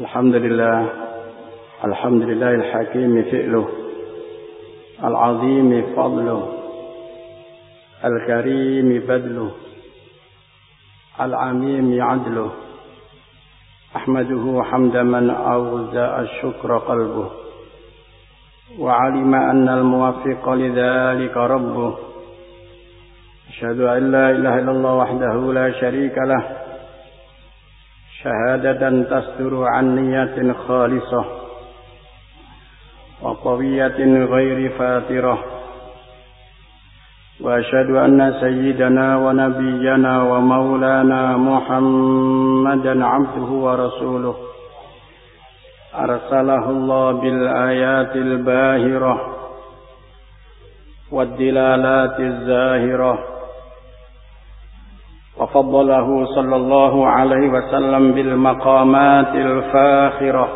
الحمد لله الحمد لله الحكيم فئله العظيم فضله الكريم بذله العميم عدله أحمده حمد من أوزع الشكر قلبه وعلم أن الموفق لذلك ربه أشهد أن لا إله إلا الله وحده لا شريك له شهادة تستر عن نية خالصة وقوية غير فاترة. وأشهد أن سيدنا ونبينا ومولانا محمدا عبده ورسوله. أرسله الله بالآيات الباهرة والدلالات الزاهرة. وفضله صلى الله عليه وسلم بالمقامات الفاخرة.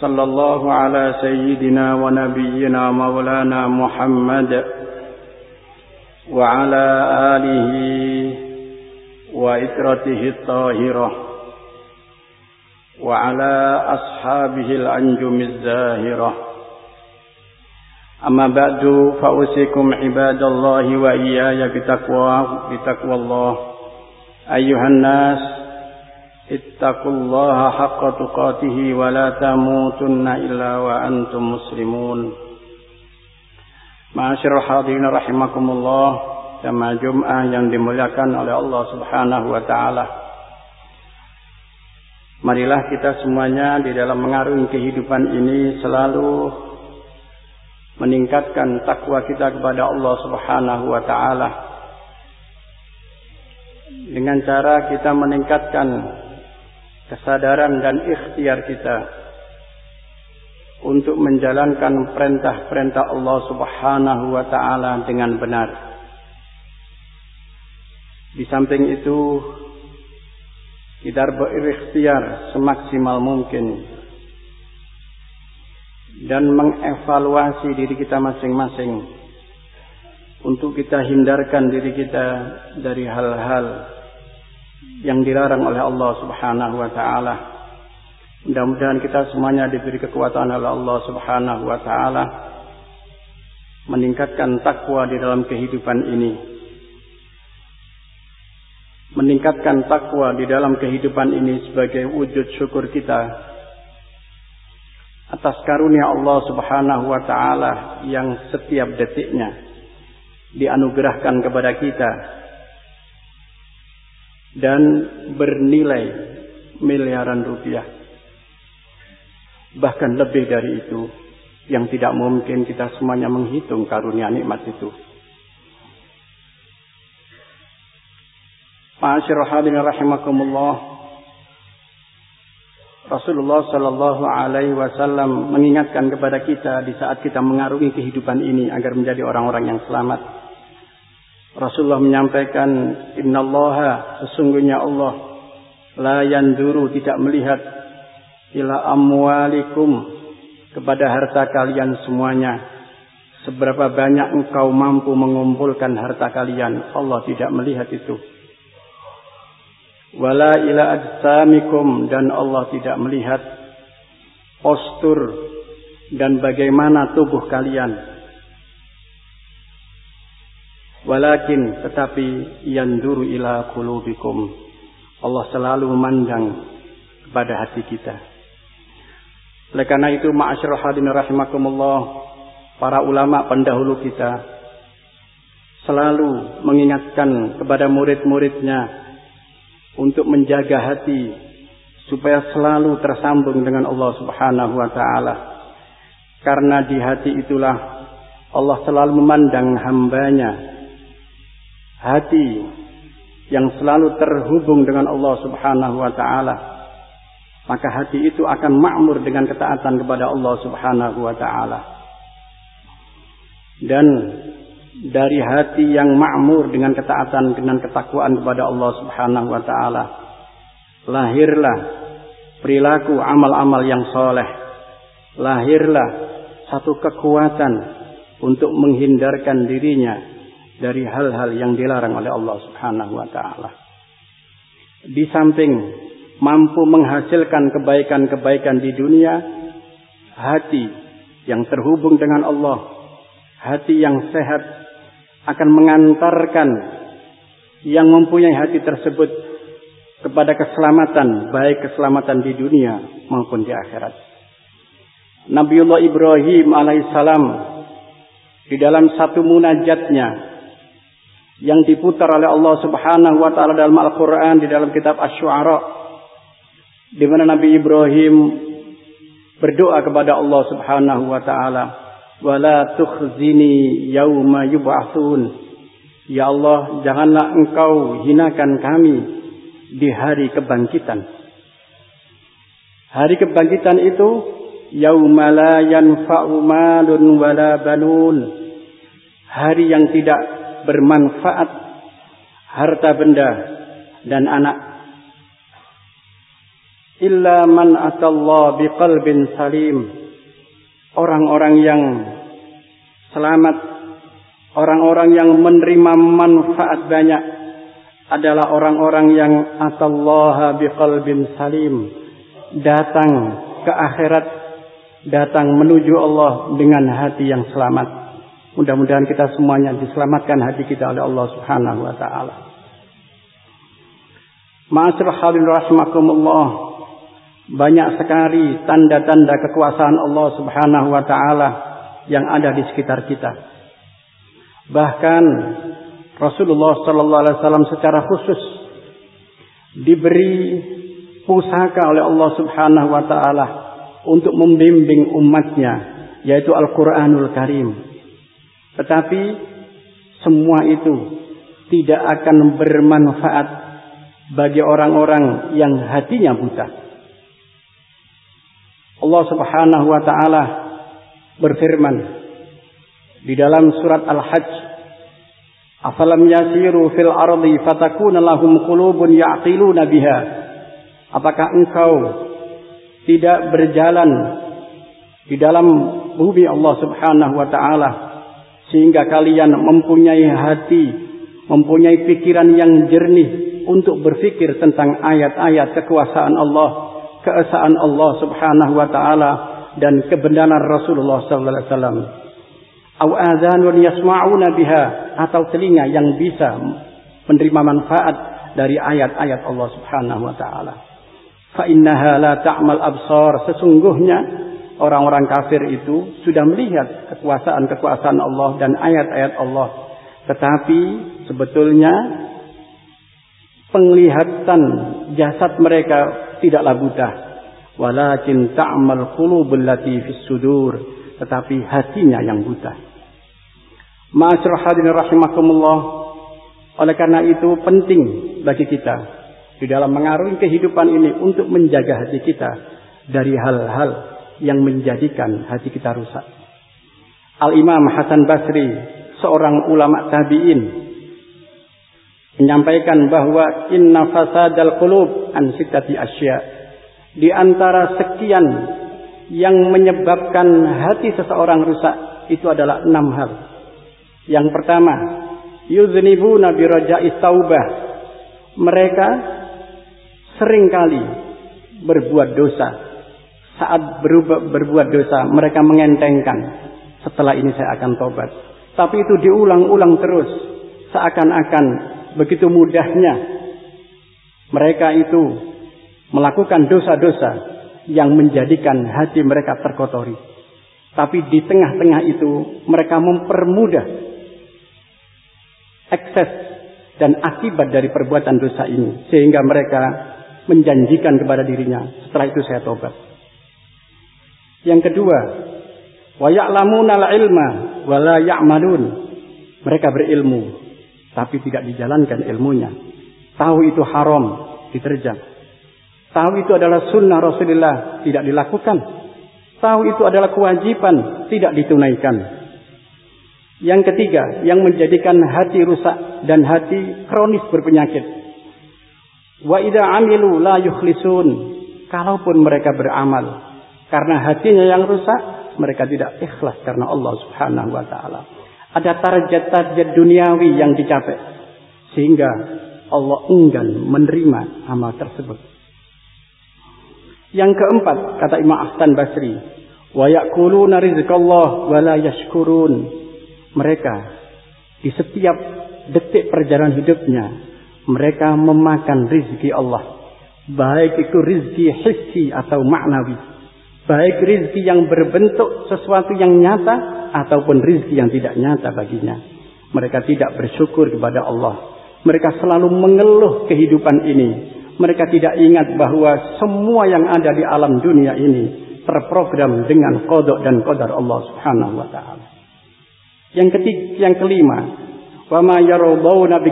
صلى الله على سيدنا ونبينا مولانا محمد وعلى آله وإسرته الطاهرة وعلى أصحابه الأنجم الزاهرة. أما بعد فأوصيكم عباد الله وإياي بتقوى بتقوى الله أيها الناس اتقوا الله حق تقاته ولا تموتن إلا وأنتم مسلمون Ma'asyiral hadirin rahimakumullah jamaah Jum'ah yang dimuliakan oleh Allah Subhanahu wa taala. Marilah kita semuanya di dalam mengarungi kehidupan ini selalu meningkatkan takwa kita kepada Allah Subhanahu wa taala. Dengan cara kita meningkatkan kesadaran dan ikhtiar kita untuk menjalankan perintah-perintah Allah Subhanahu wa taala dengan benar. Di samping itu kita berikhtiar semaksimal mungkin dan mengevaluasi diri kita masing-masing untuk kita hindarkan diri kita dari hal-hal yang dilarang oleh Allah Subhanahu wa taala. Mudah-mudahan kita semuanya diberi kekuatan oleh Allah Subhanahu wa taala meningkatkan takwa di dalam kehidupan ini. Meningkatkan takwa di dalam kehidupan ini sebagai wujud syukur kita atas karunia Allah Subhanahu wa taala yang setiap detiknya dianugerahkan kepada kita dan bernilai miliaran rupiah bahkan lebih dari itu yang tidak mungkin kita semuanya menghitung karunia nikmat itu. Ma'asyiral rahimakumullah. Rasulullah Shallallahu Alaihi Wasallam mengingatkan kepada kita di saat kita mengarungi kehidupan ini agar menjadi orang-orang yang selamat. Rasulullah menyampaikan, Inna Allah sesungguhnya Allah la yanduru tidak melihat ila amwalikum kepada harta kalian semuanya. Seberapa banyak engkau mampu mengumpulkan harta kalian, Allah tidak melihat itu. Wala ila ajsamikum dan Allah tidak melihat postur dan bagaimana tubuh kalian. Walakin tetapi yanduru ila qulubikum. Allah selalu memandang kepada hati kita. Oleh karena itu, ma'asyarul hadirin rahimakumullah, para ulama pendahulu kita selalu mengingatkan kepada murid-muridnya untuk menjaga hati supaya selalu tersambung dengan Allah Subhanahu wa taala. Karena di hati itulah Allah selalu memandang hambanya. Hati yang selalu terhubung dengan Allah Subhanahu wa taala maka hati itu akan makmur dengan ketaatan kepada Allah Subhanahu wa taala. Dan dari hati yang makmur dengan ketaatan dengan ketakwaan kepada Allah Subhanahu wa taala lahirlah perilaku amal-amal yang soleh. Lahirlah satu kekuatan untuk menghindarkan dirinya dari hal-hal yang dilarang oleh Allah Subhanahu wa taala. Di samping mampu menghasilkan kebaikan-kebaikan di dunia, hati yang terhubung dengan Allah, hati yang sehat akan mengantarkan yang mempunyai hati tersebut kepada keselamatan, baik keselamatan di dunia maupun di akhirat. Nabiullah Ibrahim alaihissalam di dalam satu munajatnya yang diputar oleh Allah Subhanahu wa taala dalam Al-Qur'an di dalam kitab Asy-Syu'ara di mana Nabi Ibrahim berdoa kepada Allah Subhanahu wa taala wala tukhzini yauma yub'atsun ya Allah janganlah engkau hinakan kami di hari kebangkitan. Hari kebangkitan itu yauma la yanfa'u malun wala banun. Hari yang tidak bermanfaat harta benda dan anak. Illa man atallah biqalbin salim orang-orang yang selamat. Orang-orang yang menerima manfaat banyak adalah orang-orang yang atallaha biqalbin salim. Datang ke akhirat datang menuju Allah dengan hati yang selamat. Mudah-mudahan kita semuanya diselamatkan hati kita oleh Allah Subhanahu wa taala. Ma'asyiral hadirin rahimakumullah banyak sekali tanda-tanda kekuasaan Allah Subhanahu wa taala yang ada di sekitar kita. Bahkan Rasulullah sallallahu alaihi wasallam secara khusus diberi pusaka oleh Allah Subhanahu wa taala untuk membimbing umatnya yaitu Al-Qur'anul Karim. Tetapi semua itu tidak akan bermanfaat bagi orang-orang yang hatinya buta. Allah Subhanahu wa taala berfirman di dalam surat Al-Hajj Afalam yasiru fil ardi fatakuna lahum qulubun ya'qiluna biha? Apakah engkau tidak berjalan di dalam bumi Allah Subhanahu wa taala sehingga kalian mempunyai hati, mempunyai pikiran yang jernih untuk berfikir tentang ayat-ayat kekuasaan Allah keesaan Allah Subhanahu wa taala dan kebenaran Rasulullah sallallahu alaihi wasallam. Au adzanun yasma'una biha atau telinga yang bisa menerima manfaat dari ayat-ayat Allah Subhanahu wa taala. Fa innaha la ta'mal absar sesungguhnya orang-orang kafir itu sudah melihat kekuasaan-kekuasaan Allah dan ayat-ayat Allah tetapi sebetulnya penglihatan jasad mereka tidaklah buta. Walakin ta'mal qulubul lati fis sudur. Tetapi hatinya yang buta. Ma'asyur hadirin rahimakumullah. Oleh karena itu penting bagi kita. Di dalam mengarungi kehidupan ini untuk menjaga hati kita. Dari hal-hal yang menjadikan hati kita rusak. Al-Imam Hasan Basri. Seorang ulama tabi'in menyampaikan bahwa inna fasadal qulub an sittati asya. Di antara sekian yang menyebabkan hati seseorang rusak itu adalah enam hal. Yang pertama, yuznibuna bi raja'is taubah. Mereka sering kali berbuat dosa. Saat berubah, berbuat dosa, mereka mengentengkan. Setelah ini saya akan tobat. Tapi itu diulang-ulang terus. Seakan-akan begitu mudahnya mereka itu melakukan dosa-dosa yang menjadikan hati mereka terkotori. Tapi di tengah-tengah itu mereka mempermudah ekses dan akibat dari perbuatan dosa ini. Sehingga mereka menjanjikan kepada dirinya, setelah itu saya tobat. Yang kedua, wa ya'lamuna al-ilma wa la ya'malun. Mereka berilmu, tapi tidak dijalankan ilmunya. Tahu itu haram, diterjang. Tahu itu adalah sunnah Rasulullah, tidak dilakukan. Tahu itu adalah kewajiban, tidak ditunaikan. Yang ketiga, yang menjadikan hati rusak dan hati kronis berpenyakit. Wa idza amilu la yukhlisun. Kalaupun mereka beramal karena hatinya yang rusak, mereka tidak ikhlas karena Allah Subhanahu wa taala. Ada target-target duniawi yang dicapai. Sehingga Allah enggan menerima amal tersebut. Yang keempat, kata Imam Ahsan Basri, wa ya'kuluna rizqallah wa la yashkurun. Mereka di setiap detik perjalanan hidupnya, mereka memakan rizki Allah. Baik itu rizki hissi atau maknawi. Baik rizki yang berbentuk sesuatu yang nyata ataupun rizki yang tidak nyata baginya. Mereka tidak bersyukur kepada Allah. Mereka selalu mengeluh kehidupan ini. Mereka tidak ingat bahwa semua yang ada di alam dunia ini terprogram dengan kodok dan kodar Allah Subhanahu wa taala. Yang ketiga, yang kelima, wa ma yarawdawna bi.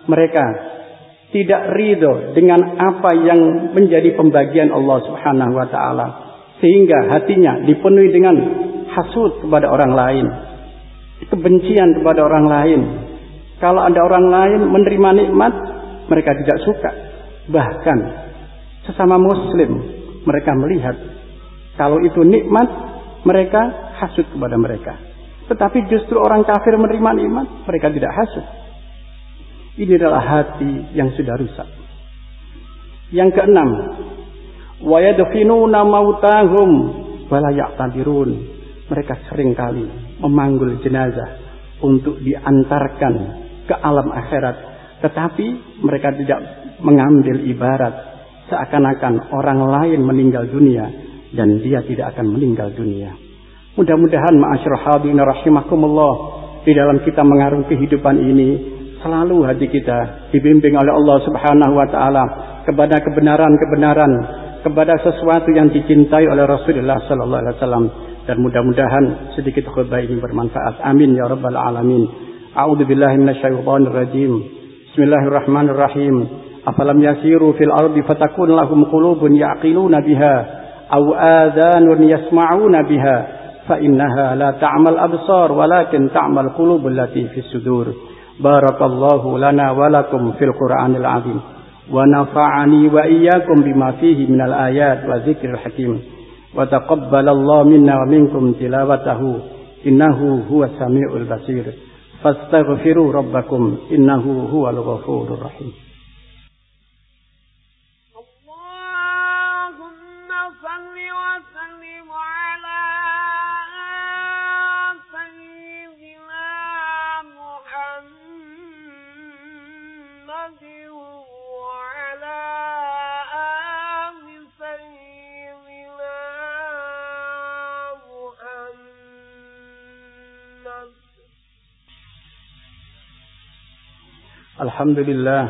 Mereka tidak ridho dengan apa yang menjadi pembagian Allah Subhanahu wa taala sehingga hatinya dipenuhi dengan hasud kepada orang lain, kebencian kepada orang lain. Kalau ada orang lain menerima nikmat, mereka tidak suka. Bahkan sesama muslim mereka melihat kalau itu nikmat, mereka hasud kepada mereka. Tetapi justru orang kafir menerima nikmat, mereka tidak hasud. Ini adalah hati yang sudah rusak. Yang keenam, wa mautahum wala ya'tabirun. Mereka sering kali memanggul jenazah untuk diantarkan ke alam akhirat, tetapi mereka tidak mengambil ibarat seakan-akan orang lain meninggal dunia dan dia tidak akan meninggal dunia. Mudah-mudahan ma'asyur hadirin rahimakumullah di dalam kita mengarungi kehidupan ini selalu hati kita dibimbing oleh Allah Subhanahu wa taala kepada kebenaran-kebenaran, kepada sesuatu yang dicintai oleh Rasulullah sallallahu alaihi wasallam dan mudah-mudahan sedikit khutbah ini bermanfaat. Amin ya rabbal alamin. A'udzu billahi minasyaitonir rajim. Bismillahirrahmanirrahim. Afalam yasiru fil ardi fatakun lahum qulubun ya'qiluna biha aw adhanun yasma'una biha fa innaha la ta'mal absar walakin ta'mal qulubul lati fis sudur. بارك الله لنا ولكم في القرآن العظيم ونفعني وإياكم بما فيه من الآيات والذكر الحكيم وتقبل الله منا ومنكم تلاوته إنه هو السميع البصير فاستغفروا ربكم إنه هو الغفور الرحيم الحمد لله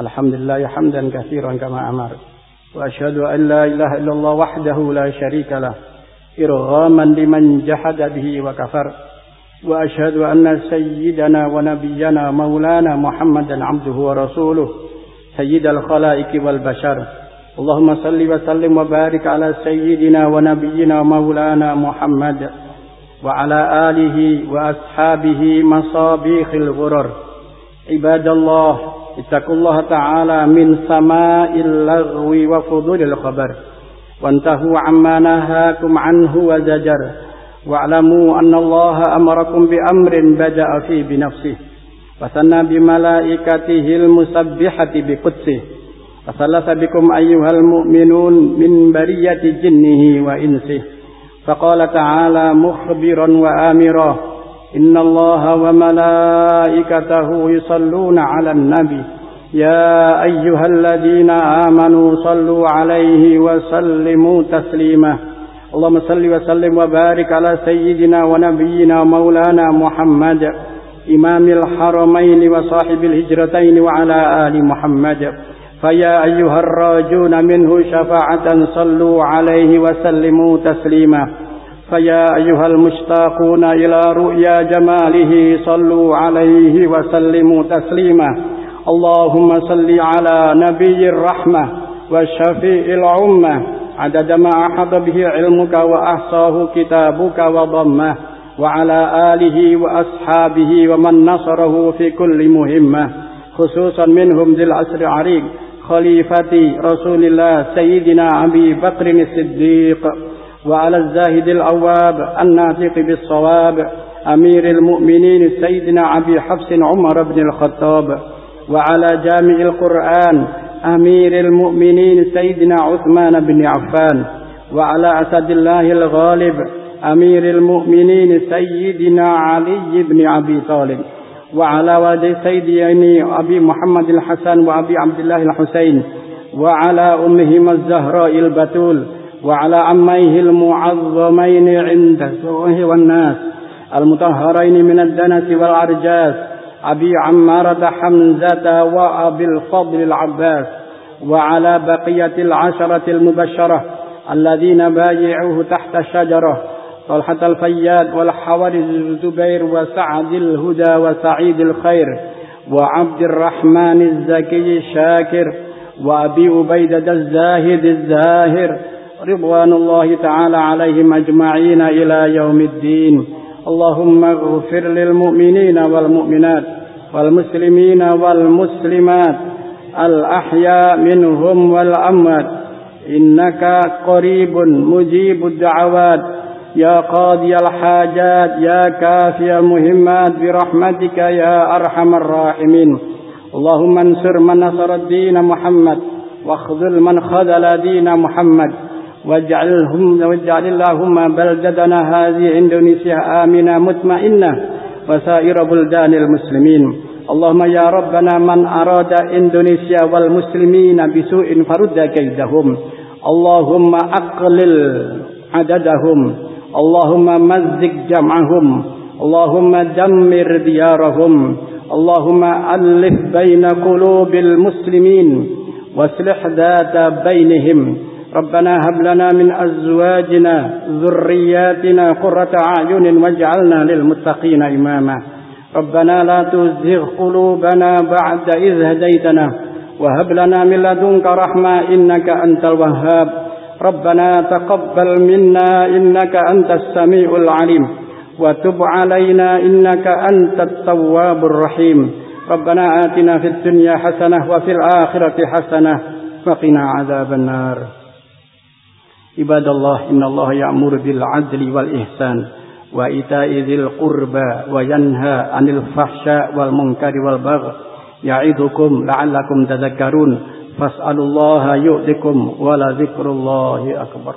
الحمد لله حمدا كثيرا كما أمر وأشهد أن لا إله إلا الله وحده لا شريك له إرغاما لمن جحد به وكفر وأشهد أن سيدنا ونبينا مولانا محمدا عبده ورسوله سيد الخلائق والبشر اللهم صل وسلم وبارك على سيدنا ونبينا مولانا محمد وعلى آله وأصحابه مصابيخ الغرر عباد الله اتقوا الله تعالى من سماء اللغو وفضول الخبر وانتهوا عما نهاكم عنه وزجر واعلموا أن الله أمركم بأمر بدأ فيه بنفسه وثنى بملائكته المسبحة بقدسه وثلث بكم أيها المؤمنون من برية جنه وإنسه فقال تعالى مخبرا وآمرا إن الله وملائكته يصلون على النبي. يا أيها الذين آمنوا صلوا عليه وسلموا تسليما. اللهم صل وسلم وبارك على سيدنا ونبينا مولانا محمد إمام الحرمين وصاحب الهجرتين وعلى آل محمد. فيا أيها الراجون منه شفاعة صلوا عليه وسلموا تسليما. فيا أيها المشتاقون إلى رؤيا جماله صلوا عليه وسلموا تسليما. اللهم صل على نبي الرحمة وشفيء العمة. عدد ما أحط به علمك وأحصاه كتابك وضمه. وعلى آله وأصحابه ومن نصره في كل مهمة. خصوصا منهم ذي العسر عريق خليفة رسول الله سيدنا أبي بكر الصديق. وعلى الزاهد الأواب الناطق بالصواب أمير المؤمنين سيدنا أبي حفص عمر بن الخطاب وعلى جامع القرآن أمير المؤمنين سيدنا عثمان بن عفان وعلى أسد الله الغالب أمير المؤمنين سيدنا علي بن أبي طالب وعلى والدي سيدنا أبي محمد الحسن وأبي عبد الله الحسين وعلى أمهما الزهراء البتول وعلى عميه المعظمين عند السوء والناس المطهرين من الدنس والعرجاس أبي عمارة حمزة وأبي الفضل العباس وعلى بقية العشرة المبشرة الذين بايعوه تحت الشجرة طلحة الفياد والحوارث الزبير وسعد الهدى وسعيد الخير وعبد الرحمن الزكي الشاكر وأبي عبيدة الزاهد الزاهر رضوان الله تعالى عليهم أجمعين إلى يوم الدين. اللهم اغفر للمؤمنين والمؤمنات والمسلمين والمسلمات الأحياء منهم والأموات. إنك قريب مجيب الدعوات. يا قاضي الحاجات. يا كافي المهمات. برحمتك يا أرحم الراحمين. اللهم انصر من نصر الدين محمد واخذل من خذل دين محمد. واجعلهم واجعل اللهم بلدتنا هذه إندونيسيا آمنة مطمئنة وسائر بلدان المسلمين. اللهم يا ربنا من أراد إندونيسيا والمسلمين بسوء فرد كيدهم. اللهم أقلل عددهم. اللهم مزق جمعهم. اللهم دمر ديارهم. اللهم ألف بين قلوب المسلمين. واصلح ذات بينهم. ربنا هب لنا من أزواجنا ذرياتنا قرة أعين واجعلنا للمتقين إماما. ربنا لا تزغ قلوبنا بعد إذ هديتنا. وهب لنا من لدنك رحمة إنك أنت الوهاب. ربنا تقبل منا إنك أنت السميع العليم. وتب علينا إنك أنت التواب الرحيم. ربنا آتنا في الدنيا حسنة وفي الآخرة حسنة. وقنا عذاب النار. عباد الله إن الله يأمر بالعدل والإحسان وإيتاء ذي القربى وينهى عن الفحشاء والمنكر والبغي يعظكم لعلكم تذكرون. فاسألوا الله يؤتكم ولذكر الله أكبر.